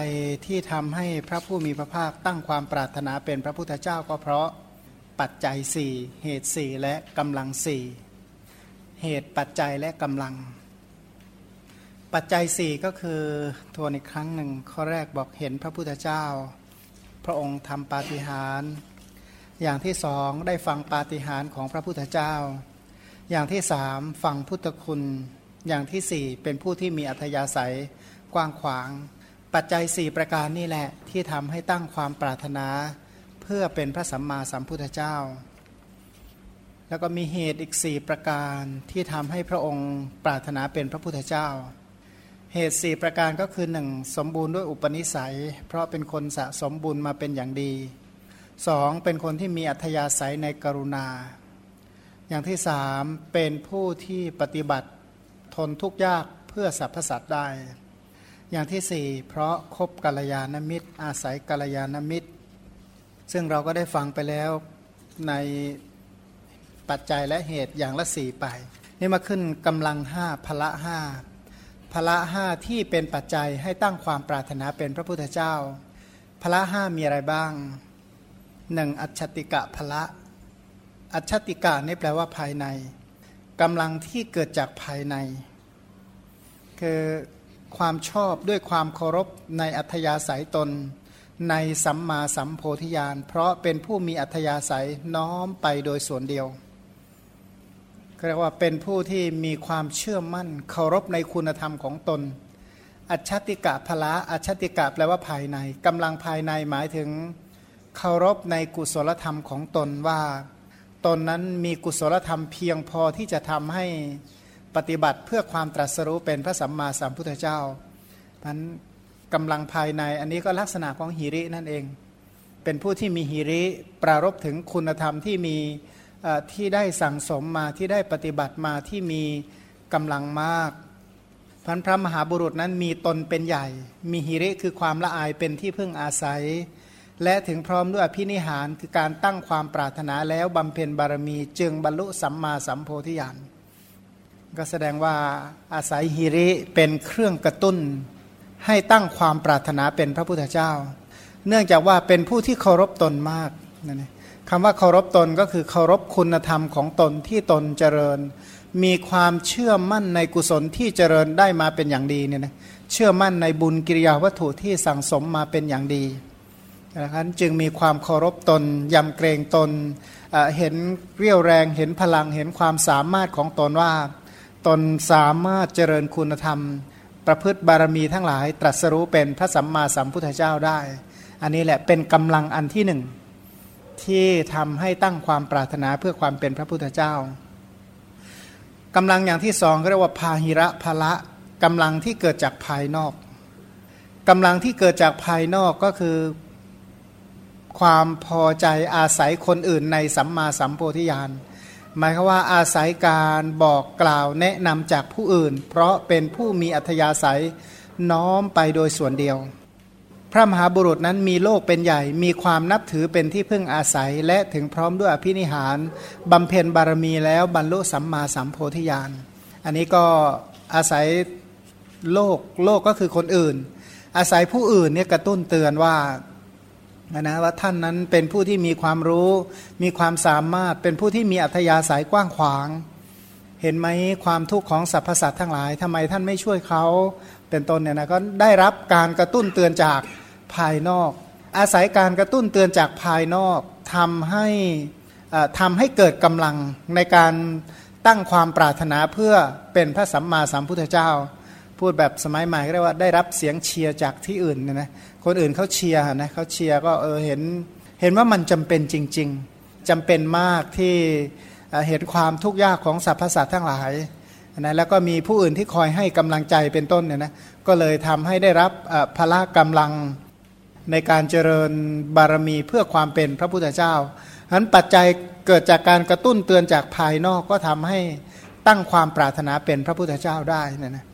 ไอที่ทำให้พระผู้มีพระภาคตั้งความปรารถนาเป็นพระพุทธเจ้าก็เพราะปัจจัยสี่เหตุสี่และกำลังสี่เหตุปัจจัยและกำลัง ปัจจัยสี่ก็คือทวนอีกครั้งหนึ่งข้อแรกบอกเห็นพระพุทธเจ้า พระองค์ทำปาฏิหาริย์อย่างที่สองได้ฟังปาฏิหาริย์ของพระพุทธเจ้า อย่างที่สามฟังพุทธคุณ อย่างที่สี่เป็นผู้ที่มีอัธยาศัยกว้างขวาง ปัจจัยสี่ประการนี่แหละที่ทำให้ตั้งความปรารถนา เพื่อเป็นพระสัมมาสัมพุทธเจ้า แล้วก็มีเหตุอีกสี่ประการที่ทำให้พระองค์ปรารถนาเป็นพระพุทธเจ้า เหตุสี่ประการก็คือหนึ่งสมบูรณ์ด้วยอุปนิสัย เพราะเป็นคนสะสมบุญมาเป็นอย่างดีสองเป็นคนที่มีอัธยาศัยในกรุณา อย่างที่สามเป็นผู้ที่ปฏิบัติทนทุกข์ยากเพื่อสรรพสัตว์ได้ อย่างที่สี่เพราะคบกัลยาณมิตร อาศัยกัลยาณมิตร ซึ่งเราก็ได้ฟังไปแล้วในปัจจัยและเหตุอย่างละสี่ไป นี่มาขึ้นกำลังห้าพละห้าพละห้าที่เป็นปัจจัยให้ตั้งความปรารถนาเป็นพระพุทธเจ้า พละห้ามีอะไรบ้างหนึ่งอัจฉติกะพละ อัจฉติกะนี่แปลว่าภายในกำลังที่เกิดจากภายใน คือ ความชอบด้วยความเคารพในอัธยาศัยตน ในสัมมาสัมโพธิญาณ เพราะเป็นผู้มีอัธยาศัยน้อมไปโดยส่วนเดียวเรียกว่าเป็นผู้ที่มีความเชื่อมั่น เคารพในคุณธรรมของตน อัจฉติกะพละอัจฉติกะแปลว่าภายในกำลังภายในหมายถึง เคารพในกุศลธรรมของตนว่า ตนนั้นมีกุศลธรรมเพียงพอที่จะทำให้ ปฏิบัติเพื่อความตรัสรู้เป็นพระสัมมาสัมพุทธเจ้านั้นกำลังภายในอันนี้ก็ลักษณะของหิรินั่นเอง เป็นผู้ที่มีหิริปรารบถึงคุณธรรมที่มีที่ได้สั่งสมมาที่ได้ปฏิบัติมาที่มีกำลังมากพันพระมหาบุรุษนั้นมีตนเป็นใหญ่ มีหิริคือความละอายเป็นที่พึ่งอาศัย และถึงพร้อมด้วยอภินิหารคือการตั้งความปรารถนาแล้วบำเพ็ญบารมีจึงบรรลุสัมมาสัมโพธิญาณ ก็แสดงว่าอาศัยฮิริเป็นเครื่องกระตุ้น ให้ตั้งความปรารถนาเป็นพระพุทธเจ้า เนื่องจากว่าเป็นผู้ที่เคารพตนมากนั่นเองคำว่าเคารพตนก็คือเคารพคุณธรรมของตนที่ตนเจริญ มีความเชื่อมั่นในกุศลที่เจริญได้มาเป็นอย่างดีเนี่ยนะเชื่อมั่นในบุญกิริยาวัตถุที่สั่งสมมาเป็นอย่างดีดังนั้นจึงมีความเคารพตนยำเกรงตนเห็นเรี่ยวแรงเห็นพลังเห็นความสามารถของตนว่า ตนสามารถเจริญคุณธรรม ประพฤติบารมีทั้งหลาย ตรัสรู้เป็นพระสัมมาสัมพุทธเจ้าได้ อันนี้แหละเป็นกำลังอันที่หนึ่งที่ทำให้ตั้งความปรารถนาเพื่อความเป็นพระพุทธเจ้ากำลังอย่างที่สองเรียกว่าพาหิระภละกำลังที่เกิดจากภายนอกกำลังที่เกิดจากภายนอกก็คือความพอใจอาศัยคนอื่นในสัมมาสัมโพธิญาณ หมายคือว่าอาศัยการบอกกล่าวแนะนำจากผู้อื่น เพราะเป็นผู้มีอัธยาศัยน้อมไปโดยส่วนเดียว พระมหาบุรุษนั้นมีโลกเป็นใหญ่ มีความนับถือเป็นที่พึ่งอาศัย และถึงพร้อมด้วยอภินิหารบำเพ็ญบารมีแล้วบรรลุสัมมาสัมโพธิญาณ อันนี้ก็อาศัยโลกโลกก็คือคนอื่น อาศัยผู้อื่นเนี่ยกระตุ้นเตือนว่า นะว่าท่านนั้นเป็นผู้ที่มีความรู้ มีความสามารถเป็นผู้ที่มีอัธยาศัยกว้างขวาง เห็นไหมความทุกข์ของสรรพสัตว์ทั้งหลายทำไมท่านไม่ช่วยเขาเป็นต้นเนี่ยนะก็ได้รับการกระตุ้นเตือนจากภายนอก อาศัยการกระตุ้นเตือนจากภายนอกทำให้ทำให้เกิดกำลังในการตั้งความปรารถนาเพื่อเป็นพระสัมมาสัมพุทธเจ้า พูดแบบสมัยใหม่เรียกว่าได้รับเสียงเชียร์จากที่อื่นเนี่ยนะคนอื่นเขาเชียร์นะเขาเชียร์ก็เออเห็นเห็นว่ามันจำเป็นจริง ๆจำเป็นมากที่เห็นความทุกข์ยากของสรรพสัตว์ทั้งหลายนะแล้วก็มีผู้อื่นที่คอยให้กำลังใจเป็นต้นเนี่ยนะก็เลยทำให้ได้รับพละกำลังในการเจริญบารมีเพื่อความเป็นพระพุทธเจ้าฉะนั้นปัจจัยเกิดจากการกระตุ้นเตือนจากภายนอกก็ทำให้ตั้งความปรารถนาเป็นพระพุทธเจ้าได้นะนะ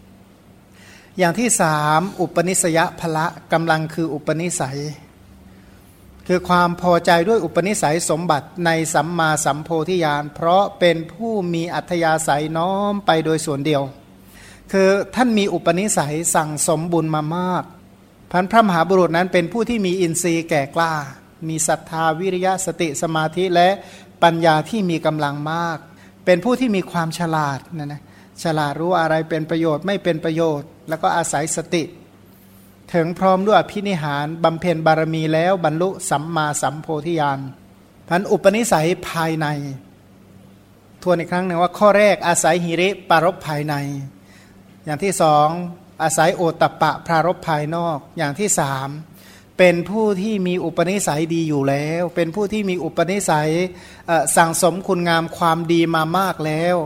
อย่างที่สามอุปนิสยพละกำลังคืออุปนิสัย คือความพอใจด้วยอุปนิสัยสมบัติในสัมมาสัมโพธิญาณเพราะเป็นผู้มีอัธยาศัยน้อมไปโดยส่วนเดียว คือท่านมีอุปนิสัยสั่งสมบุญมามากพันพระมหาบุรุษนั้นเป็นผู้ที่มีอินทรีย์แก่กล้า มีศรัทธาวิริยะสติสมาธิและปัญญาที่มีกำลังมาก เป็นผู้ที่มีความฉลาดนะนะ ฉลาดรู้อะไรเป็นประโยชน์ไม่เป็นประโยชน์ แล้วก็อาศัยสติ ถึงพร้อมด้วยพินิหารบำเพ็ญบารมีแล้วบรรลุสัมมาสัมโพธิญาณพันอุปนิสัยภายใน ทวนอีกครั้งหนึ่งว่าข้อแรกอาศัยหิริปารบภายใน อย่างที่สองอาศัยโอตตะปะพรารบภายนอก อย่างที่สามเป็นผู้ที่มีอุปนิสัยดีอยู่แล้ว เป็นผู้ที่มีอุปนิสัยสั่งสมคุณงามความดีมามากแล้ว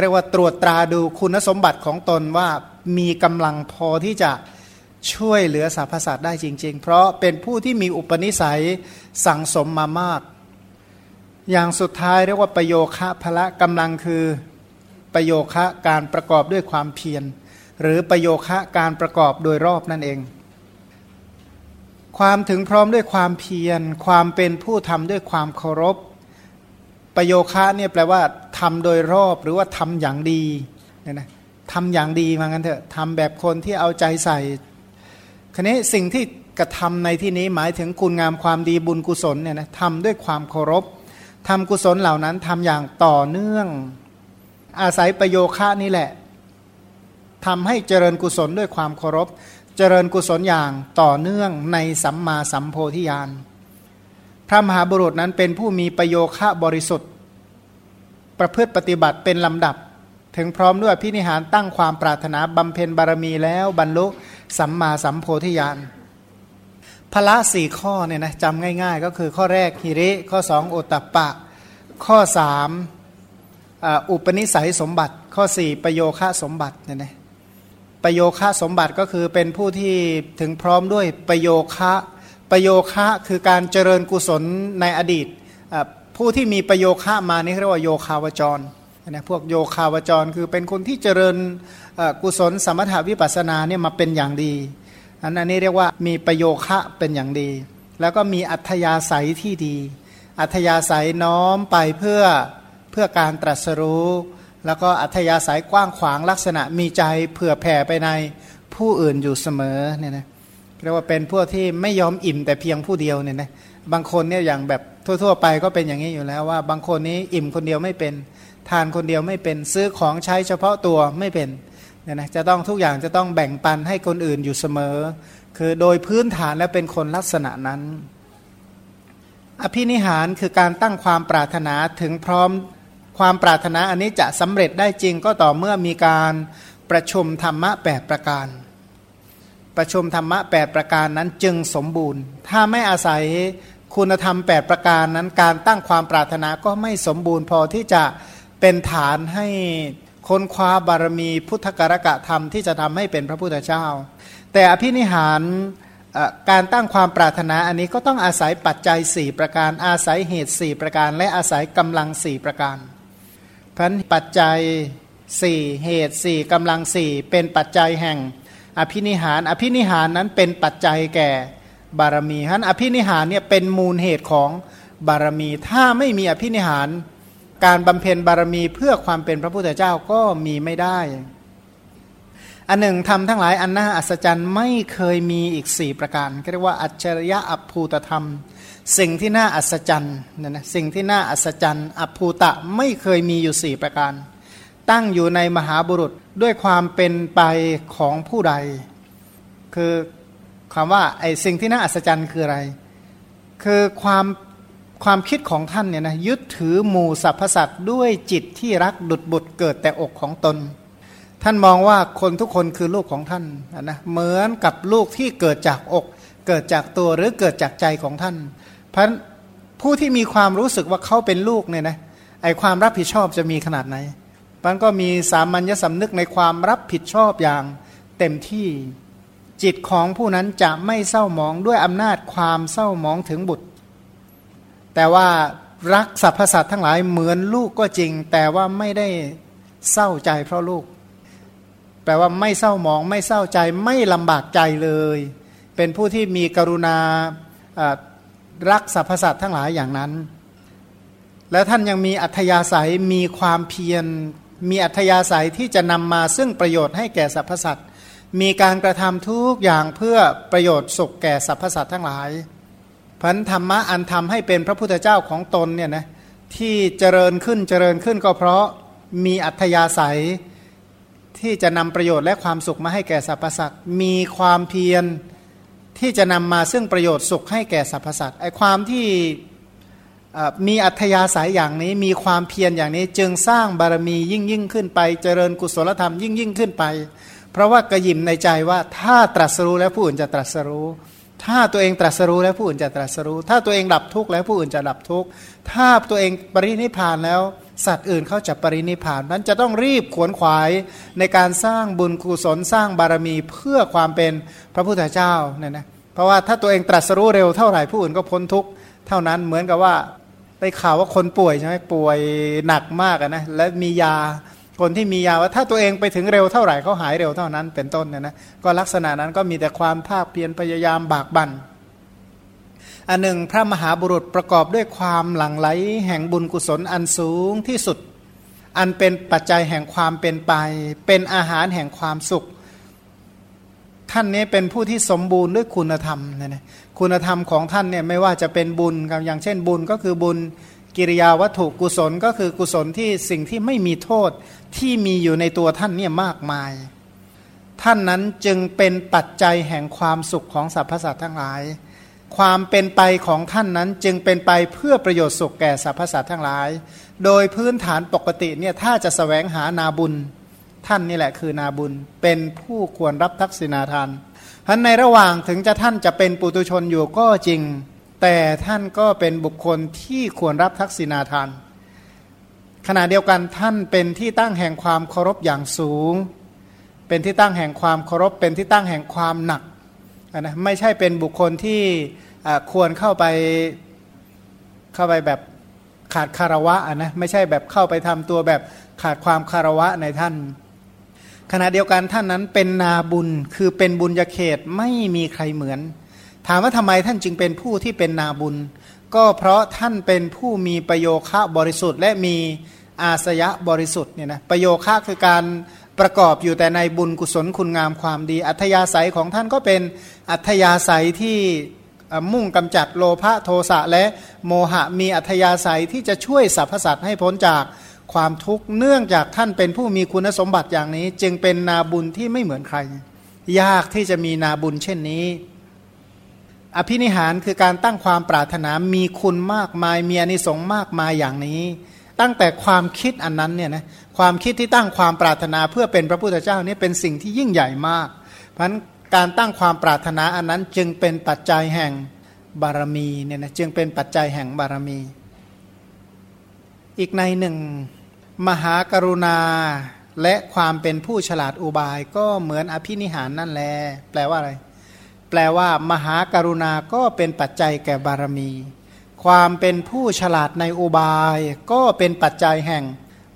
เรียกว่าตรวจตราดูคุณสมบัติของตนว่ามีกำลังพอที่จะช่วยเหลือสรรพสัตว์ได้จริง ๆ เพราะเป็นผู้ที่มีอุปนิสัยสั่งสมมามาก อย่างสุดท้ายเรียกว่าประโยคะพละกำลังคือประโยคะการประกอบด้วยความเพียร หรือประโยคะการประกอบโดยรอบนั่นเอง ความถึงพร้อมด้วยความเพียร ความเป็นผู้ทำด้วยความเคารพ ประโยคะเนี่ยแปลว่าทำโดยรอบหรือว่าทำอย่างดีเนี่ยนะทำอย่างดีมางั้นเถอะทำแบบคนที่เอาใจใส่คันนี้สิ่งที่กระทำในที่นี้หมายถึงคุณงามความดีบุญกุศลเนี่ยนะทำด้วยความเคารพทำกุศลเหล่านั้นทำอย่างต่อเนื่อง อาศัยประโยคะนี่แหละทำให้เจริญกุศลด้วยความเคารพ เจริญกุศลอย่างต่อเนื่องในสัมมาสัมโพธิญาณ ระมหาบุรุษนั้นเป็นผู้มีประโยคะบริสุทธิ์ ประพฤติปฏิบัติเป็นลำดับ ถึงพร้อมด้วยพินิหารตั้งความปรารถนาบำเพ็ญบารมีแล้วบรรลุสัมมาสัมโพธิญาณพละสี่ข้อเนี่ยนะจำง่าย ๆ ก็คือข้อแรกฮิริข้อสองโอตัปปะ ข้อสามอุปนิสัยสมบัติ ข้อสี่ประโยคะสมบัติเนี่ยนะประโยคะสมบัติก็คือเป็นผู้ที่ถึงพร้อมด้วยประโยคะ ประโยคะคือการเจริญกุศลในอดีต ผู้ที่มีประโยคะมานี่เรียกว่าโยคาวจรนะพวกโยคาวจรคือเป็นคนที่เจริญกุศลสมถาวิปัสนาเนี่ยมาเป็นอย่างดีอันนี้เรียกว่ามีประโยคะเป็นอย่างดี แล้วก็มีอัธยาศัยที่ดี อัธยาศัยน้อมไปเพื่อเพื่อการตรัสรู้ แล้วก็อัธยาศัยกว้างขวางลักษณะมีใจเผื่อแผ่ไปในผู้อื่นอยู่เสมอเนี่ยนะ เรียกว่าเป็นพวกที่ไม่ยอมอิ่มแต่เพียงผู้เดียวเนี่ยนะบางคนเนี่ยอย่างแบบทั่ว ๆ ไปก็เป็นอย่างนี้อยู่แล้วว่า บางคนนี้อิ่มคนเดียวไม่เป็น ทานคนเดียวไม่เป็นซื้อของใช้เฉพาะตัวไม่เป็นเนี่ยนะจะต้องทุกอย่างจะต้องแบ่งปันให้คนอื่นอยู่เสมอ คือโดยพื้นฐานแล้วเป็นคนลักษณะนั้น อภินิหารคือการตั้งความปรารถนาถึงพร้อมความปรารถนาอันนี้จะสำเร็จได้จริงก็ต่อเมื่อมีการประชุมธรรมะแปดประการ ประชุมธรรมะ 8 ประการนั้นจึงสมบูรณ์ ถ้าไม่อาศัยคุณธรรม 8 ประการนั้นการตั้งความปรารถนาก็ไม่สมบูรณ์ พอที่จะเป็นฐานให้ค้นคว้าบารมีพุทธกรกะธรรมที่จะทำให้เป็นพระพุทธเจ้า แต่อภินิหารการตั้งความปรารถนาอันนี้ก็ต้องอาศัยปัจจัย 4 ประการ อาศัยเหตุ 4 ประการ และอาศัยกำลัง 4 ประการพันปัจจัย 4 เหตุ 4กำลัง 4 เป็นปัจจัยแห่ง อภินิหาร อภินิหารนั้นเป็นปัจจัยแก่บารมีฉะนั้นอภินิหารเนี่ยเป็นมูลเหตุของบารมี ถ้าไม่มีอภินิหาร การบำเพ็ญบารมีเพื่อความเป็นพระพุทธเจ้าก็มีไม่ได้ อันหนึ่งทำทั้งหลายอันน่าอัศจรรย์ไม่เคยมีอีกสี่ประการเรียกว่าอัจฉริยะอัภูตธรรม สิ่งที่น่าอัศจรรย์นะนะสิ่งที่น่าอัศจรรย์อัภูตะไม่เคยมีอยู่สี่ประการ ตั้งอยู่ในมหาบุรุษด้วยความเป็นไปของผู้ใด คือคำว่าไอ้สิ่งที่น่าอัศจรรย์คืออะไร คือความความคิดของท่านเนี่ยนะยึดถือหมู่สรรพสัตว์ด้วยจิตที่รักดุดบุตรเกิดแต่อกของตน ท่านมองว่าคนทุกคนคือลูกของท่านนะเหมือนกับลูกที่เกิดจากอก เกิดจากตัวหรือเกิดจากใจของท่าน เพราะผู้ที่มีความรู้สึกว่าเขาเป็นลูกเนี่ยนะไอความรับผิดชอบจะมีขนาดไหน มันก็มีสามัญญสำนึกในความรับผิดชอบอย่างเต็มที่จิตของผู้นั้นจะไม่เศร้าหมองด้วยอำนาจความเศร้าหมองถึงบุตร แต่ว่ารักสรรพสัตว์ทั้งหลายเหมือนลูกก็จริง แต่ว่าไม่ได้เศร้าใจเพราะลูก แปลว่าไม่เศร้าหมอง ไม่เศร้าใจไม่ลำบากใจเลย เป็นผู้ที่มีกรุณารักสรรพสัตว์ทั้งหลายอย่างนั้น แล้วท่านยังมีอัธยาศัยมีความเพียร มีอัธยาศัยที่จะนำมาซึ่งประโยชน์ให้แก่สรรพสัตว์มีการกระทำทุกอย่างเพื่อประโยชน์สุขแก่สรรพสัตว์ทั้งหลายพันธรรมะอันทำให้เป็นพระพุทธเจ้าของตนเนี่ยนะที่เจริญขึ้นเจริญขึ้นก็เพราะมีอัธยาศัยที่จะนำประโยชน์และความสุขมาให้แก่สรรพสัตว์มีความเพียรที่จะนำมาซึ่งประโยชน์สุขให้แก่สรรพสัตว์ไอความที่ มีอัธยาศัยอย่างนี้มีความเพียรอย่างนี้จึงสร้างบารมียิ่งยิ่งขึ้นไป เจริญกุศลธรรมยิ่งยิ่งขึ้นไป เพราะว่ากระยิมในใจว่าถ้าตรัสรู้แล้วผู้อื่นจะตรัสรู้ ถ้าตัวเองตรัสรู้แล้วผู้อื่นจะตรัสรู้ ถ้าตัวเองดับทุกข์แล้วผู้อื่นจะดับทุกข์ถ้าตัวเองปรินิพานแล้ว สัตว์อื่นเขาจะปรินิพานนั้นจะต้องรีบขวนขวายในการสร้างบุญกุศลสร้างบารมีเพื่อความเป็นพระพุทธเจ้าเนี่ยนะเพราะว่าถ้าตัวเองตรัสรู้เร็วเท่าไหร่ผู้อื่นก็พ้นทุกข์เท่านั้นเหมือนกับว่า ได้ข่าวว่าคนป่วยใช่ไหมป่วยหนักมากนะและมียาคนที่มียาว่าถ้าตัวเองไปถึงเร็วเท่าไหร่เขาหายเร็วเท่านั้น เป็นต้นเนี่ยนะก็ลักษณะนั้นก็มีแต่ความภาคเพียรพยายามบากบัน่นอันหนึ่งพระมหาบุรุษประกอบด้วยความหลั่งไหล แห่งบุญกุศลอันสูงที่สุด อันเป็นปัจจัยแห่งความเป็นไป เป็นอาหารแห่งความสุข ท่านนี้เป็นผู้ที่สมบูรณ์ด้วยคุณธรรมนะนะคุณธรรมของท่านเนี่ยไม่ว่าจะเป็นบุญอย่างเช่นบุญก็คือบุญกิริยาวัตถุกุศลก็คือกุศลที่สิ่งที่ไม่มีโทษที่มีอยู่ในตัวท่านเนี่ยมากมาย ท่านนั้นจึงเป็นปัจจัยแห่งความสุขของสรรพสัตว์ทั้งหลาย ความเป็นไปของท่านนั้นจึงเป็นไปเพื่อประโยชน์สุขแก่สรรพสัตว์ทั้งหลาย โดยพื้นฐานปกติเนี่ยถ้าจะสแสวงหานาบุญ ท่านนี่แหละคือนาบุญเป็นผู้ควรรับทักษิณาทานท่านในระหว่างถึงจะท่านจะเป็นปุตุชนอยู่ก็จริง แต่ท่านก็เป็นบุคคลที่ควรรับทักษิณาทาน ขณะเดียวกันท่านเป็นที่ตั้งแห่งความเคารพอย่างสูง เป็นที่ตั้งแห่งความเคารพ เป็นที่ตั้งแห่งความหนักนะไม่ใช่เป็นบุคคลที่ควรเข้าไปเข้าไปแบบขาดคารวะนะไม่ใช่แบบเข้าไปทำตัวแบบขาดความคารวะในท่าน ขณะเดียวกันท่านนั้นเป็นนาบุญคือเป็นบุญญาเขตไม่มีใครเหมือน ถามว่าทำไมท่านจึงเป็นผู้ที่เป็นนาบุญ ก็เพราะท่านเป็นผู้มีประโยคะบริสุทธิ์ และมีอาสยะบริสุทธิ์เนี่ยนะประโยคะคือการประกอบอยู่แต่ในบุญกุศลคุณงามความดี อัธยาศัยของท่านก็เป็นอัธยาศัยที่มุ่งกำจัดโลภะโทสะและโมหะมีอัธยาศัยที่จะช่วยสรรพสัตว์ให้พ้นจาก ความทุกข์เนื่องจากท่านเป็นผู้มีคุณสมบัติอย่างนี้ จึงเป็นนาบุญที่ไม่เหมือนใคร ยากที่จะมีนาบุญเช่นนี้ อภินิหารคือการตั้งความปรารถนามีคุณมากมายมีอนิสงส์มากมายอย่างนี้ ตั้งแต่ความคิดอันนั้นเนี่ยนะความคิดที่ตั้งความปรารถนาเพื่อเป็นพระพุทธเจ้านี่เป็นสิ่งที่ยิ่งใหญ่มาก เพราะนั้นการตั้งความปรารถนาอันนั้นจึงเป็นปัจจัยแห่งบารมีเนี่ยนะจึงเป็นปัจจัยแห่งบารมี อีกในหนึ่ง มหากรุณาและความเป็นผู้ฉลาดอุบายก็เหมือนอภินิหารนั่นแหละแปลว่าอะไร แปลว่า มหากรุณาก็เป็นปัจจัยแก่บารมี ความเป็นผู้ฉลาดในอุบาย ก็เป็นปัจจัยแห่ง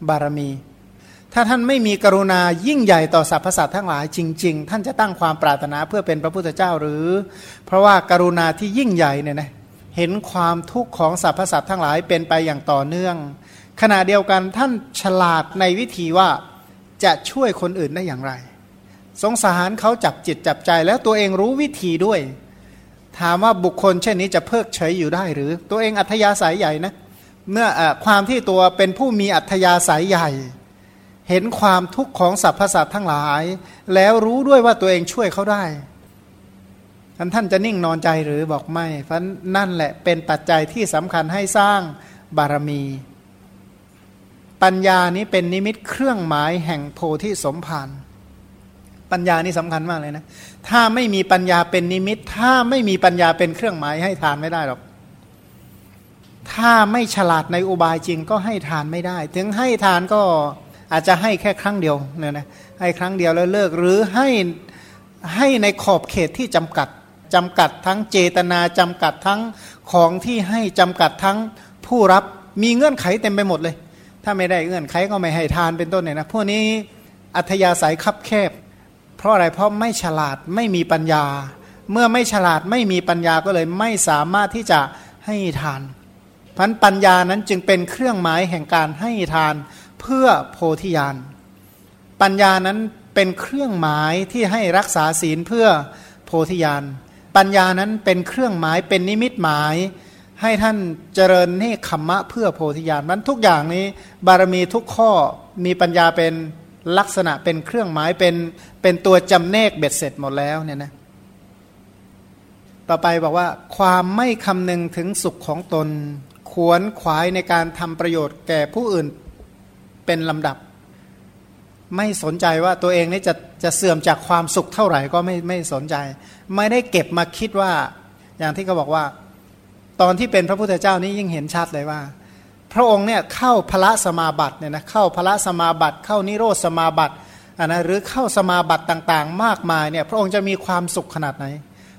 บารมี ถ้าท่านไม่มีกรุณายิ่งใหญ่ต่อสรรพสัตว์ทั้งหลายจริง ๆ ท่านจะตั้งความปรารถนาเพื่อเป็นพระพุทธเจ้าหรือ เพราะว่าการุณาที่ยิ่งใหญ่เนี่ยนะเห็นความทุกข์ของสรรพสัตว์ทั้งหลายเป็นไปอย่างต่อเนื่อง ขณะเดียวกันท่านฉลาดในวิธีว่าจะช่วยคนอื่นได้อย่างไร สงสารเขาจับจิตจับใจแล้วตัวเองรู้วิธีด้วย ถามว่าบุคคลเช่นนี้จะเพิกเฉยอยู่ได้หรือ ตัวเองอัธยาศัยใหญ่นะเมื่ออความที่ตัวเป็นผู้มีอัธยาศัยใหญ่ เห็นความทุกข์ของสรรพสัตว์ทั้งหลาย แล้วรู้ด้วยว่าตัวเองช่วยเขาได้ท่านท่านจะนิ่งนอนใจหรือบอกไม่เพราะนั่นแหละเป็นปัจจัยที่สำคัญให้สร้างบารมี ปัญญานี้เป็นนิมิตเครื่องหมายแห่งโพธิสมภารปัญญานี่สำคัญมากเลยนะ ถ้าไม่มีปัญญาเป็นนิมิต ถ้าไม่มีปัญญาเป็นเครื่องหมายให้ทานไม่ได้หรอก ถ้าไม่ฉลาดในอุบายจริงก็ให้ทานไม่ได้ ถึงให้ทานก็อาจจะให้แค่ครั้งเดียวเนี่ยนะ ให้ครั้งเดียวแล้วเลิก หรือให้ให้ในขอบเขตที่จำกัดจำกัดทั้งเจตนาจำกัดทั้งของที่ให้จำกัดทั้งผู้รับ มีเงื่อนไขเต็มไปหมดเลย ถ้าไม่ได้เงื่อนไขก็ไม่ให้ทานเป็นต้นเนี่ยนะพวกนี้อัธยาศัยคับแคบ เพราะอะไรเพราะไม่ฉลาดไม่มีปัญญา เมื่อไม่ฉลาดไม่มีปัญญาก็เลยไม่สามารถที่จะให้ทานพันปัญญานั้นจึงเป็นเครื่องหมายแห่งการให้ทานเพื่อโพธิญาณปัญญานั้นเป็นเครื่องหมายที่ให้รักษาศีลเพื่อโพธิญาณปัญญานั้นเป็นเครื่องหมายเป็นนิมิตหมาย ให้ท่านเจริญนี่ขมมะเพื่อโพธิญาณมันทุกอย่างนี้ บารมีทุกข้อมีปัญญาเป็นลักษณะเป็นเครื่องหมายเป็นเป็นตัวจำเนกเบ็ดเสร็จหมดแล้วเนี่ยนะต่อไปบอกว่าความไม่คำนึงถึงสุขของตน ขวนขวายในการทำประโยชน์แก่ผู้อื่นเป็นลำดับ ไม่สนใจว่าตัวเองนี่จะจะเสื่อมจากความสุขเท่าไหร่ก็ไม่ไม่สนใจ ไม่ได้เก็บมาคิดว่า อย่างที่เขาบอกว่า ตอนที่เป็นพระพุทธเจ้านี่ยิ่งเห็นชัดเลยว่า พระองค์เนี่ยเข้าพระสมาบัติเนี่ยนะเข้าพระสมาบัติเข้านิโรธสมาบัติอ่านะหรือเข้าสมาบัติต่างๆ มากมายเนี่ยพระองค์จะมีความสุขขนาดไหน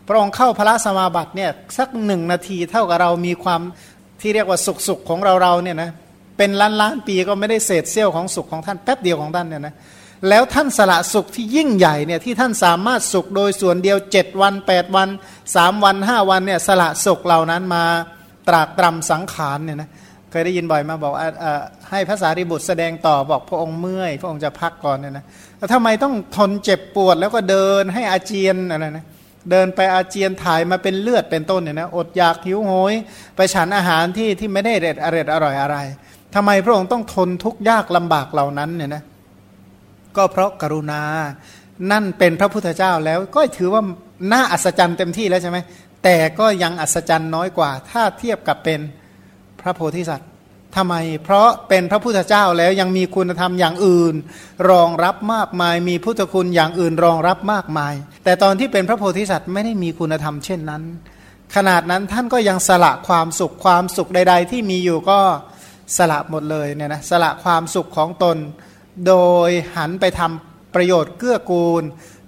พระองค์เข้าพระสมาบัติเนี่ยสักหนึ่งนาทีเท่ากับเรามีความที่เรียกว่าสุขสุขของเราเราเนี่ยนะเป็นล้านล้านปีก็ไม่ได้เศษเสี้ยวของสุขของท่านแป๊บเดียวของท่านเนี่ยนะ แล้วท่านสละสุขที่ยิ่งใหญ่เนี่ยที่ท่านสามารถสุขโดยส่วนเดียว7วัน8วัน3วัน5วันเนี่ยสละสุขเหล่านั้นมาตรากตรำสังขารเนี่ยนะเคยได้ยินบ่อยมาบอกอให้ภาษาริบุตรแสดงต่อบอกพระองค์เมื่อย พระองค์จะพักก่อนเนี่ยนะแล้วทำไมต้องทนเจ็บปวดแล้วก็เดินให้อาเจียนอะไรนะเดินไปอาเจียนถ่ายมาเป็นเลือดเป็นต้นเนี่ยนะอดอยากหิวโหย ไปฉันอาหารที่ที่ไม่ได้เร็ดอร่อยอร่อยอะไรทำไมพระองค์ต้องทนทุกข์ยากลำบากเหล่านั้นเนี่ยนะ ก็เพราะกรุณา นั่นเป็นพระพุทธเจ้าแล้วก็ถือว่าน่าอัศจรรย์เต็มที่แล้วใช่ไหมแต่ก็ยังอัศจรรย์น้อยกว่า ถ้าเทียบกับเป็นพระโพธิสัตว์ทำไม เพราะเป็นพระพุทธเจ้าแล้วยังมีคุณธรรมอย่างอื่น รองรับมากมาย มีพุทธคุณอย่างอื่นรองรับมากมาย แต่ตอนที่เป็นพระโพธิสัตว์ไม่ได้มีคุณธรรมเช่นนั้น ขนาดนั้นท่านก็ยังสละความสุขความสุขใด ๆ ที่มีอยู่ก็สละหมดเลยเนี่ยนะสละความสุขของตน โดยหันไปทำประโยชน์เกื้อกูล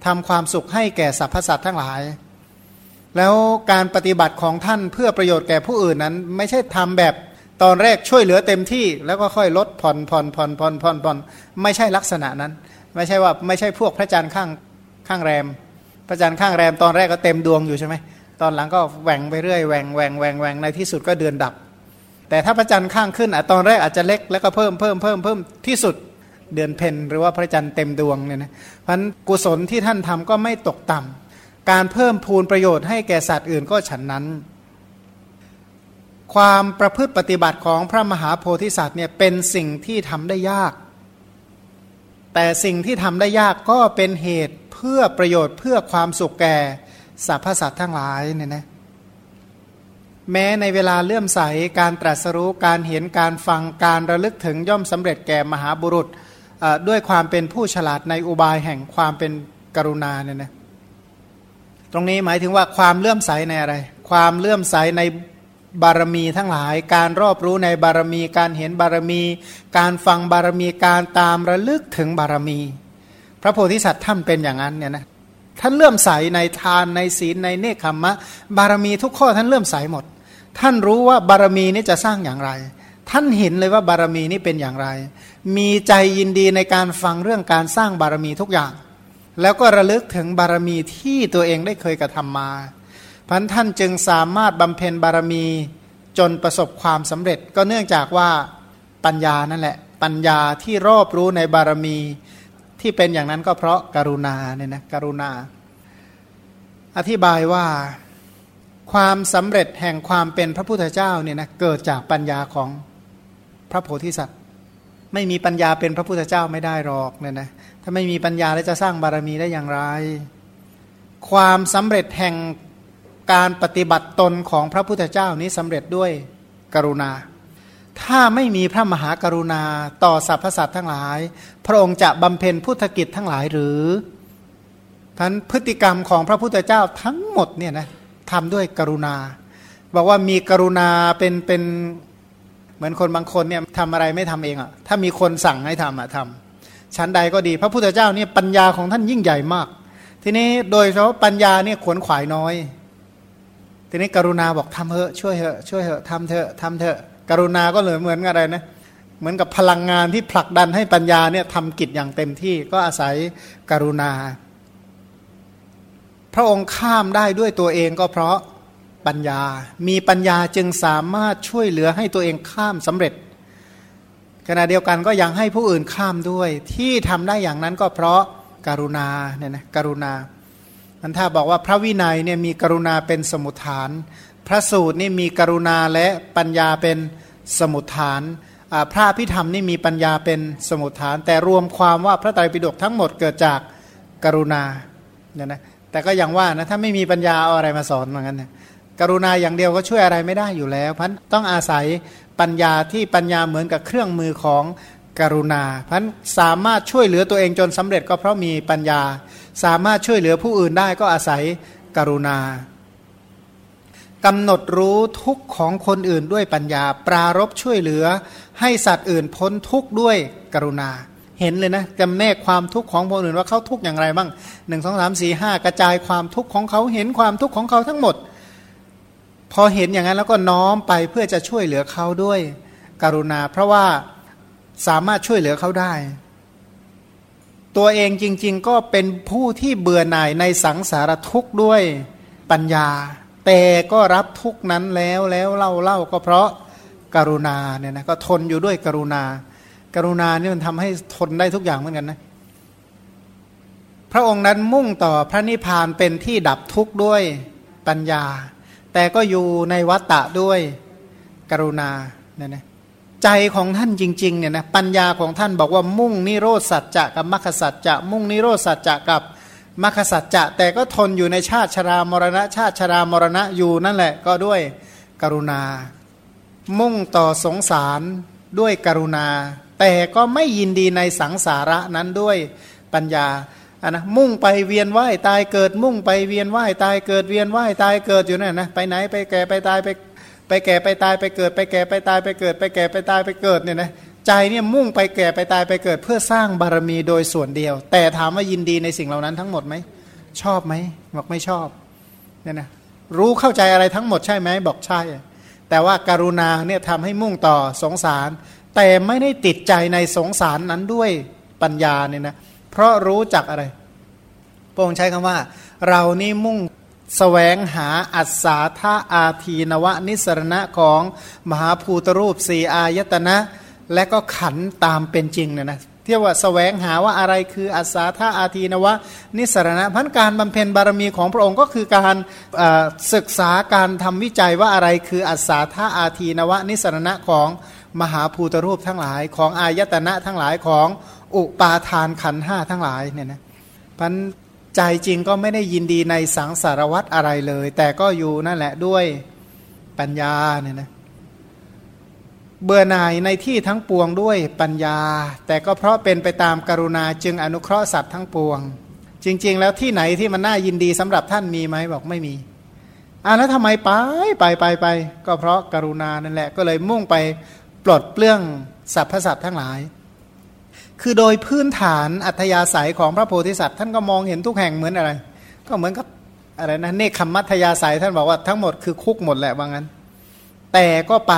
ทำความสุขให้แก่สรรพสัตว์ทั้งหลาย แล้วการปฏิบัติของท่านเพื่อประโยชน์แก่ผู้อื่นนั้น ไม่ใช่ทำแบบตอนแรกช่วยเหลือเต็มที่ แล้วก็ค่อยลดผ่อนผ่อนผ่อนผ่อนผ่อนผ่อนไม่ใช่ลักษณะนั้น ไม่ใช่ว่าไม่ใช่พวกพระจันทร์ข้างข้างแรม พระจันทร์ข้างแรมตอนแรกก็เต็มดวงอยู่ใช่ไหมตอนหลังก็แหว่งไปเรื่อยแหว่งแหว่งแหว่งแหว่งในที่สุดก็เดือนดับ แต่ถ้าพระจันทร์ข้างขึ้นอะตอนแรกอาจจะเล็กแล้วก็เพิ่มเพิ่มเพิ่มเพิ่มที่สุด เดือนเพนหรือว่าพระจันทร์เต็มดวงเนี่ยนะเพันกุศลที่ท่านทำก็ไม่ตกต่ำการเพิ่มพูนประโยชน์ให้แก่สัตว์อื่นก็ฉันนั้น ความประพฤติปฏิบัติของพระมหาโพธิสัตว์เนี่ยเป็นสิ่งที่ทำได้ยาก แต่สิ่งที่ทำได้ยากก็เป็นเหตุเพื่อประโยชน์เพื่อความสุขแก่สรรพสัตว์ทั้งหลายเนี่ยนะแม้ในเวลาเลื่อมใสการตรัสรู้การเห็นการฟังการระลึกถึงย่อมสำเร็จแก่มหาบุรุษ ด้วยความเป็นผู้ฉลาดในอุบายแห่งความเป็นกรุณาเนี่ยนะตรงนี้หมายถึงว่าความเลื่อมใสในอะไร ความเลื่อมใสในบารมีทั้งหลาย การรอบรู้ในบารมี การเห็นบารมี การฟังบารมี การตามระลึกถึงบารมี พระโพธิสัตว์ท่านเป็นอย่างนั้นเนี่ยนะ ท่านเลื่อมใสในทานในศีลในเนคขมมะ บารมีทุกข้อท่านเลื่อมใสหมด ท่านรู้ว่าบารมีนี้จะสร้างอย่างไร ท่านเห็นเลยว่าบารมีนี้เป็นอย่างไร มีใจยินดีในการฟังเรื่องการสร้างบารมีทุกอย่าง แล้วก็ระลึกถึงบารมีที่ตัวเองได้เคยกระทำมาพันท่านจึงสามารถบำเพ็ญบารมีจนประสบความสำเร็จ ก็เนื่องจากว่าปัญญานั่นแหละ ปัญญาที่รอบรู้ในบารมีที่เป็นอย่างนั้นก็เพราะการุณาเนี่ยนะการุณา อธิบายว่าความสำเร็จแห่งความเป็นพระพุทธเจ้าเนี่ยนะเกิดจากปัญญาของพระโพธิสัตว์ ไม่มีปัญญาเป็นพระพุทธเจ้าไม่ได้หรอกเนี่ยนะถ้าไม่มีปัญญาแล้วจะสร้างบารมีได้อย่างไร ความสำเร็จแห่งการปฏิบัติตนของพระพุทธเจ้านี้สำเร็จด้วยกรุณา ถ้าไม่มีพระมหากรุณาต่อสรรพสัตว์ทั้งหลาย พระองค์จะบำเพ็ญพุทธกิจทั้งหลายหรือท่านพฤติกรรมของพระพุทธเจ้าทั้งหมดเนี่ยนะทำด้วยกรุณา บอกว่ามีกรุณาเป็นเป็น เหมือนคนบางคนเนี่ยทำอะไรไม่ทำเองอะ่ะถ้ามีคนสั่งให้ทำอะ่ะทำชั้นใดก็ดี พระพุทธเจ้าเนี่ยปัญญาของท่านยิ่งใหญ่มาก ทีนี้โดยเฉพาะปัญญาเนี่ยขวนขวายน้อย ทีนี้กรุณาบอกทำเถอะช่วยเถอะช่วยเถอะทำเถอะทำเถอะ กรุณาก็เลยเหมือนอะไรนะเหมือนกับพลังงานที่ผลักดันให้ปัญญาเนี่ยทำกิจอย่างเต็มที่ก็อาศัยกรุณา พระองค์ข้ามได้ด้วยตัวเองก็เพราะ ปัญญา มีปัญญาจึงสามารถช่วยเหลือให้ตัวเองข้ามสำเร็จ ขณะเดียวกันก็ยังให้ผู้อื่นข้ามด้วย ที่ทำได้อย่างนั้นก็เพราะการุณาเนี่ยนะกรุณามันถ้าบอกว่าพระวินัยเนี่ยมีกรุณาเป็นสมุทฐาน พระสูตรนี่มีกรุณาและปัญญาเป็นสมุทฐานพระพิธรรมนี่มีปัญญาเป็นสมุทฐาน แต่รวมความว่าพระไตรปิฎกทั้งหมดเกิดจากกรุณาเนี่ยนะแต่ก็อย่างว่านะถ้าไม่มีปัญญาเอาอะไรมาสอนเหมือนกันนะ กรุณาอย่างเดียวก็ช่วยอะไรไม่ได้อยู่แล้วพันต้องอาศัยปัญญาที่ปัญญาเหมือนกับเครื่องมือของกรุณาพันสามารถช่วยเหลือตัวเองจนสำเร็จก็เพราะมีปัญญา สามารถช่วยเหลือผู้อื่นได้ก็อาศัยกรุณากำหนดรู้ทุกข์ของคนอื่นด้วยปัญญา ปรารบช่วยเหลือ ให้สัตว์อื่นพ้นทุกข์ด้วยกรุณา เห็นเลยนะจำแนกความทุกข์ของคนอื่นว่าเขาทุกข์อย่างไรบ้างหนึ่งสองสามสี่ห้ากระจายความทุกข์ของเขาเห็นความทุกข์ของเขาทั้งหมด พอเห็นอย่างนั้นแล้วก็น้อมไปเพื่อจะช่วยเหลือเขาด้วยกรุณา เพราะว่าสามารถช่วยเหลือเขาได้ ตัวเองจริง ๆ ก็เป็นผู้ที่เบื่อหน่ายในสังสารทุกข์ด้วยปัญญา แต่ก็รับทุกนั้นแล้วแล้วเล่าเล่าก็เพราะกรุณาเนี่ยนะก็ทนอยู่ด้วยกรุณา กรุณานี่มันทำให้ทนได้ทุกอย่างเหมือนกันนะพระองค์นั้นมุ่งต่อพระนิพพานเป็นที่ดับทุกข์ด้วยปัญญา แต่ก็อยู่ในวัตตะด้วยกรุณาเนี่ยนะใจของท่านจริงๆเนี่ยนะปัญญาของท่านบอกว่ามุ่งนิโรธสัจจะกับมรรคสัจจะมุ่งนิโรธสัจจะกับมรรคสัจจะแต่ก็ทนอยู่ในชาติชรามรณะ ชาติชรามรณะอยู่นั่นแหละก็ด้วยกรุณา มุ่งต่อสงสารด้วยกรุณา แต่ก็ไม่ยินดีในสังสาระนั้นด้วยปัญญา อันนะมุ่งไปเวียนว่ายตายเกิดมุ่งไปเวียนว่ายตายเกิดเวียนว่ายตายเกิดอยู่นั่นนะไปไหนไปแก่ไปตายไปไปแก่ไปตายไปเกิด ไปแก่ไปตายไปเกิด ไปแก่ไปตายไปเกิดเนี่ยนะใจเนี่ยมุ่งไปแก่ไปตายไปเกิด เพื่อสร้างบารมีโดยส่วนเดียว แต่ถามว่ายินดีในสิ่งเหล่านั้นทั้งหมดไหมชอบไหมบอกไม่ชอบเนี่ยนะรู้เข้าใจอะไรทั้งหมดใช่ไหมบอกใช่ แต่ว่าการุณาเนี่ยทำให้มุ่งต่อสงสาร แต่ไม่ได้ติดใจในสงสารนั้นด้วยปัญญาเนี่ยนะเพราะรู้จักอะไรพระองค์ใช้คำว่า เรานี่มุ่งสแสวงหาอัศาธาอาทีนวนิสรณะของมหาภูตรูปสี่อายตนะ และก็ขันตามเป็นจริงเนี่ยนะเที่ยวว่าสแสวงหาว่าอะไรคืออัศาธาอาทีนวะนิสรณะพันการบำเพ็ญบารมีของพระองค์ก็คือการศึกษาการทำวิจัยว่าอะไรคืออัศาธาอาทีนวะนิสรณะของมหาภูตรูปทั้งหลายของอายตนะทั้งหลายของ อุปาทานขันห้าทั้งหลายเนี่ยนะพันใจจริงก็ไม่ได้ยินดีในสังสารวัตรอะไรเลย แต่ก็อยู่นั่นแหละด้วยปัญญาเนี่ยนะเบื่อหน่ายในที่ทั้งปวงด้วยปัญญา แต่ก็เพราะเป็นไปตามกรุณาจึงอนุเคราะห์สัตว์ทั้งปวง จริง ๆ แล้วที่ไหนที่มันน่ายินดีสำหรับท่านมีไหมบอกไม่มีอ่าแล้วทำไมไปไปไปไปก็เพราะกรุณานั่นแหละ ก็เลยมุ่งไปปลดเปลื้องสรรพสัตว์ทั้งหลาย คือโดยพื้นฐานอัธยาศัยของพระโพธิสัตว์ ท่านก็มองเห็นทุกแห่งเหมือนอะไร ก็เหมือนกับอะไรนะเนคขมัธยาศัยท่านบอกว่าทั้งหมดคือคุกหมดแหละว่างั้น แต่ก็ไป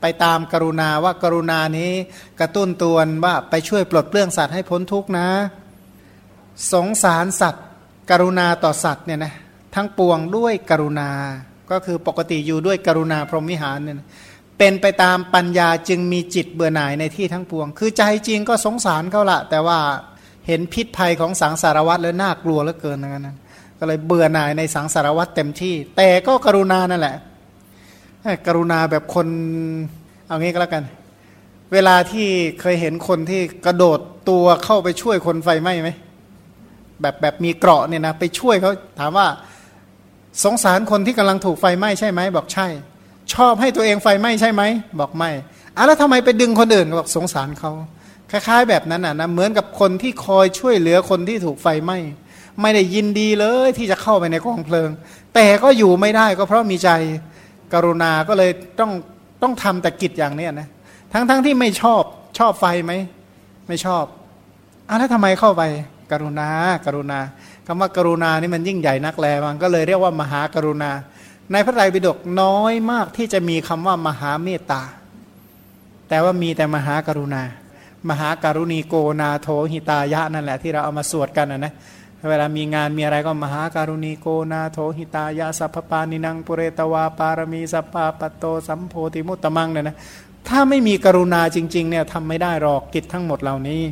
ไปตามกรุณาว่ากรุณานี้กระตุ้นตวนว่าไปช่วยปลดเปลื้องสัตว์ให้พ้นทุกข์นะ สงสารสัตว์ กรุณาต่อสัตว์เนี่ยนะทั้งปวงด้วยกรุณา ก็คือปกติอยู่ด้วยกรุณาพรหมวิหารเนี่ย เป็นไปตามปัญญาจึงมีจิตเบื่อหน่ายในที่ทั้งปวง คือใจจริงก็สงสารเขาละแต่ว่าเห็นพิษภัยของสังสารวัตรแล้วน่ากลัวเหลือเกินนั้นก็เลยเบื่อหน่ายในสังสารวัตรเต็มที่ แต่ก็กรุณานั่นแหละ กรุณาแบบคนเอางี้ก็แล้วกัน เวลาที่เคยเห็นคนที่กระโดดตัวเข้าไปช่วยคนไฟไหม้ไหมแบบแบบมีเกราะเนี่ยนะไปช่วยเขาถามว่าสงสารคนที่กำลังถูกไฟไหม้ใช่ไหมบอกใช่ ชอบให้ตัวเองไฟไหม้ใช่ไหมบอกไม่อะแล้วทำไมไปดึงคนอื่นบอกสงสารเขาคล้ายๆ แบบนั้นอะนะเหมือนกับคนที่คอยช่วยเหลือคนที่ถูกไฟไหม้ไม่ได้ยินดีเลยที่จะเข้าไปในกองเพลิง แต่ก็อยู่ไม่ได้ก็เพราะมีใจกรุณาก็เลยต้องต้องทำแต่กิจอย่างเนี้ยนะทั้งๆทที่ไม่ชอบชอบไฟไหมไม่ชอบอะแล้วทำไมเข้าไป กรุณากรุณาคำว่ากรุณานี่มันยิ่งใหญ่นักแลมันก็เลยเรียกว่ามหากรุณา ในพระไตรปิฎกน้อยมากที่จะมีคำว่ามหาเมตตา แต่ว่ามีแต่มหากรุณา มหาการุณีโกนาโทหิตายะนั่นแหละที่เราเอามาสวดกันนะนะเวลามีงานมีอะไรก็มหาการุณีโกนาโถหิตายาสัพพปานินังปุเรตวาปารมีสัพพาปโตสัมโพธิมุตตมังเนี่ยนะถ้าไม่มีกรุณาจริงๆเนี่ยทำไม่ได้หรอกกิจทั้งหมดเหล่านี้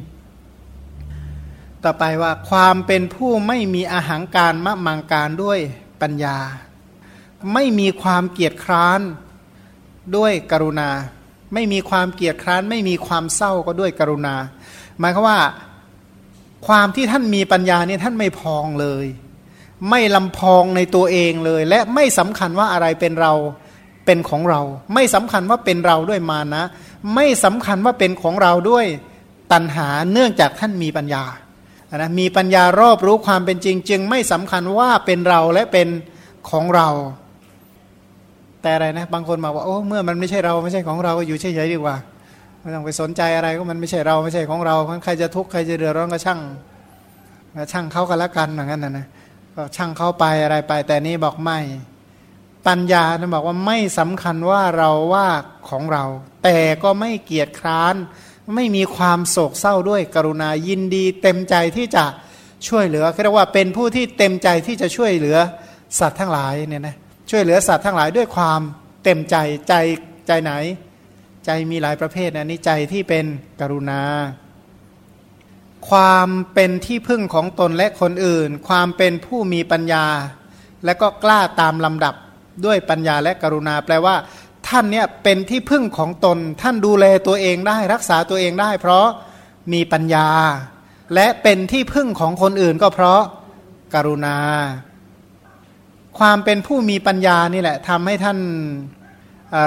ต่อไปว่าความเป็นผู้ไม่มีอาหางการมะมังการด้วยปัญญา ไม่มีความเกียจคร้านด้วยกรุณา ไม่มีความเกียจคร้าน ไม่มีความเศร้าก็ด้วยกรุณา หมายความว่าความที่ท่านมีปัญญาเนี่ยท่านไม่พองเลย ไม่ลำพองในตัวเองเลย และไม่สำคัญว่าอะไรเป็นเราเป็นของเรา ไม่สำคัญว่าเป็นเราด้วยมานะ ไม่สำคัญว่าเป็นของเราด้วยตัณหาเนื่องจากท่านมีปัญญานะมีปัญญารอบรู้ความเป็นจริง จึงไม่สำคัญว่าเป็นเราและเป็นของเรา แต่อะไรนะ บางคนมาว่าโอ้เมื่อมันไม่ใช่เราไม่ใช่ของเราก็อยู่เฉยๆดีกว่าไม่ต้องไปสนใจอะไรก็มันไม่ใช่เราไม่ใช่ของเราใครจะทุกข์ใครจะเดือดร้อนก็ช่างช่างเขากันละกันอย่างนั้นนะนะก็ช่างเขาไปอะไรไป แต่นี่บอกไม่ ปัญญานะบอกว่าไม่สำคัญว่าเราว่าของเรา แต่ก็ไม่เกียจคร้าน ไม่มีความโศกเศร้าด้วยกรุณายินดีเต็มใจที่จะช่วยเหลือเรียกว่าเป็นผู้ที่เต็มใจที่จะช่วยเหลือสัตว์ทั้งหลายเนี่ยนะ ช่วยเหลือสัตว์ทั้งหลายด้วยความเต็มใจใจใจไหน ใจมีหลายประเภทนะนี่ใจที่เป็นกรุณา ความเป็นที่พึ่งของตนและคนอื่น ความเป็นผู้มีปัญญา และก็กล้าตามลำดับด้วยปัญญาและกรุณา แปลว่า ท่านเนี่ยเป็นที่พึ่งของตน ท่านดูแลตัวเองได้รักษาตัวเองได้ เพราะมีปัญญา และเป็นที่พึ่งของคนอื่นก็เพราะกรุณา ความเป็นผู้มีปัญญานี่แหละทำให้ท่าน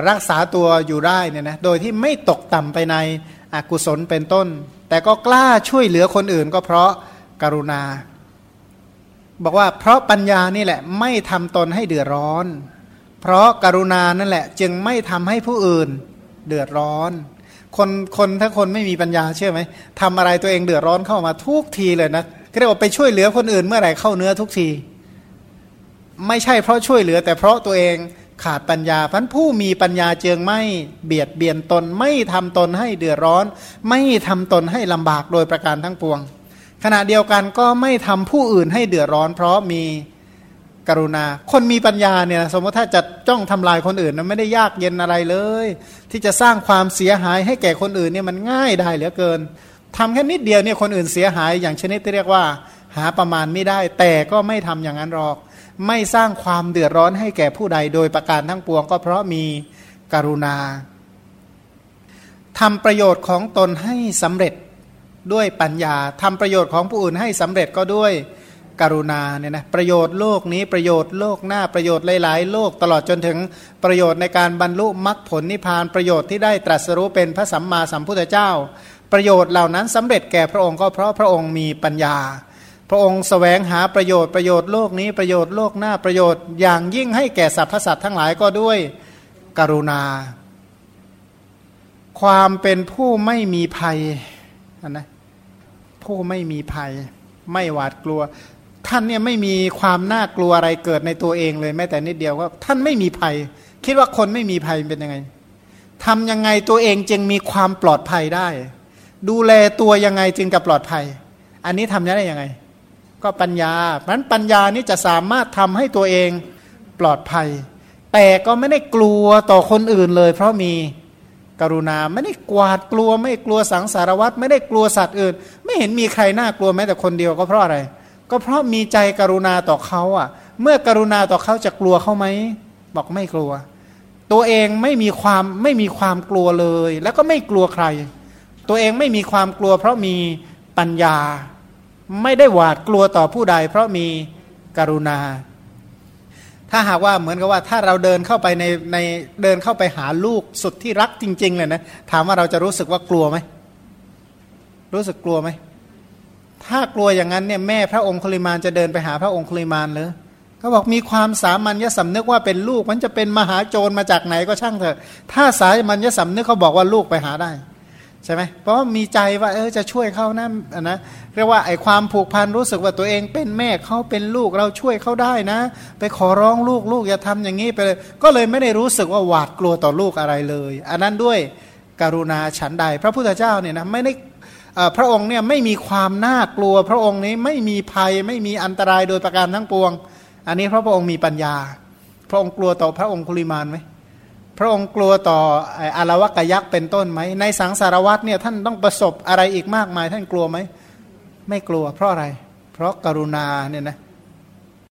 รักษาตัวอยู่ได้เนี่ยนะโดยที่ไม่ตกต่ำไปในอกุศลเป็นต้น แต่ก็กล้าช่วยเหลือคนอื่นก็เพราะกรุณา บอกว่าเพราะปัญญานี่แหละไม่ทำตนให้เดือดร้อน เพราะกรุณานั่นแหละ จึงไม่ทำให้ผู้อื่นเดือดร้อน คนคนถ้าคนไม่มีปัญญาเชื่อไหมทำอะไรตัวเองเดือดร้อนเข้ามาทุกทีเลยนะเรียกว่าไปช่วยเหลือคนอื่นเมื่อไหร่เข้าเนื้อทุกที ไม่ใช่เพราะช่วยเหลือ แต่เพราะตัวเองขาดปัญญาพันผู้มีปัญญาเจึงไม่เบียดเบียนตน ไม่ทำตนให้เดือดร้อน ไม่ทำตนให้ลำบากโดยประการทั้งปวง ขณะเดียวกันก็ไม่ทำผู้อื่นให้เดือดร้อน เพราะมีกรุณา คนมีปัญญาเนี่ยสมมติถ้าจะจ้องทำลายคนอื่นนะไม่ได้ยากเย็นอะไรเลย ที่จะสร้างความเสียหายให้แก่คนอื่นเนี่ยมันง่ายได้เหลือเกินทำแค่นิดเดียวเนี่ยคนอื่นเสียหายอย่างชนิดที่เรียกว่า หาประมาณไม่ได้ แต่ก็ไม่ทำอย่างนั้นหรอก ไม่สร้างความเดือดร้อนให้แก่ผู้ใดโดยประการทั้งปวง ก็เพราะมีกรุณาทำประโยชน์ของตนให้สำเร็จด้วยปัญญาทำประโยชน์ของผู้อื่นให้สำเร็จก็ด้วยกรุณาเนี่ยนะประโยชน์โลกนี้ประโยชน์โลกหน้าประโยชน์หลาย ๆ โลกตลอดจนถึงประโยชน์ในการบรรลุมรรคผลนิพพานประโยชน์ที่ได้ตรัสรู้เป็นพระสัมมาสัมพุทธเจ้า ประโยชน์เหล่านั้นสำเร็จแก่พระองค์ก็เพราะพระองค์มีปัญญา พระองค์สแสวงหาประโยชน์ประโยชน์โลกนี้ประโยชน์โลกหน้าประโยชน์อย่างยิ่งให้แก่สรรพสัตว์ทั้งหลายก็ด้วยกรุณา ความเป็นผู้ไม่มีภัยนะผู้ไม่มีภัย ไม่หวาดกลัว ท่านเนี่ยไม่มีความน่ากลัวอะไรเกิดในตัวเองเลยแม้แต่นิดเดียวว่าท่านไม่มีภัย คิดว่าคนไม่มีภัยเป็นยังไงทำยังไงตัวเองจึงมีความปลอดภัยได้ ดูแลตัวยังไงจึงจะปลอดภัย อันนี้ทำได้ยังไง ก็ปัญญาเพราะนั้นปัญญานี้จะสามารถทำให้ตัวเองปลอดภัย แต่ก็ไม่ได้กลัวต่อคนอื่นเลย เพราะมีกรุณาไม่ได้กวาดกลัวไม่กลัวสังสารวัตรไม่ได้กลัวสัตว์อื่น ไม่เห็นมีใครน่ากลัวแม้แต่คนเดียวก็เพราะอะไร ก็เพราะมีใจกรุณาต่อเขาอะ เมื่อกรุณาต่อเขาจะกลัวเขาไหมบอกไม่กลัว ตัวเองไม่มีความไม่มีความกลัวเลย แล้วก็ไม่กลัวใคร ตัวเองไม่มีความกลัว เพราะมีปัญญา ไม่ได้หวาดกลัวต่อผู้ใด เพราะมีกรุณา ถ้าหากว่าเหมือนกับว่าถ้าเราเดินเข้าไปในในเดินเข้าไปหาลูกสุดที่รักจริง ๆ เลยนะถามว่าเราจะรู้สึกว่ากลัวไหมรู้สึกกลัวไหมถ้ากลัวอย่างนั้นเนี่ยแม่พระองค์คุลิมานจะเดินไปหาพระองค์คุลิมานเลยเขาบอกมีความสามัญญสำนึกว่าเป็นลูก มันจะเป็นมหาโจรมาจากไหนก็ช่างเถอะ ถ้าสามัญญสำนึกเขาบอกว่าลูกไปหาได้ ใช่ไหมเพราะมีใจว่าเออจะช่วยเขานะนะเรียกว่าไอ้ความผูกพันรู้สึกว่าตัวเองเป็นแม่เขาเป็นลูกเราช่วยเขาได้นะ ไปขอร้องลูกลูกอย่าทำอย่างนี้ไปเลย ก็เลยไม่ได้รู้สึกว่าหวาดกลัวต่อลูกอะไรเลย อันนั้นด้วยกรุณาฉันใด พระพุทธเจ้าเนี่ยนะไม่ได้พระองค์เนี่ยไม่มีความน่ากลัว พระองค์นี้ไม่มีภัยไม่มีอันตรายโดยประการทั้งปวง อันนี้เพราะพระองค์มีปัญญา พระองค์กลัวต่อพระองค์คุลิมานไหม พระองค์กลัวต่ออารวกยักษ์เป็นต้นไหมในสังสารวัตเนี่ยท่านต้องประสบอะไรอีกมากมาย ท่านกลัวไหมไม่กลัวเพราะอะไร เพราะกรุณาเนี่ยนะ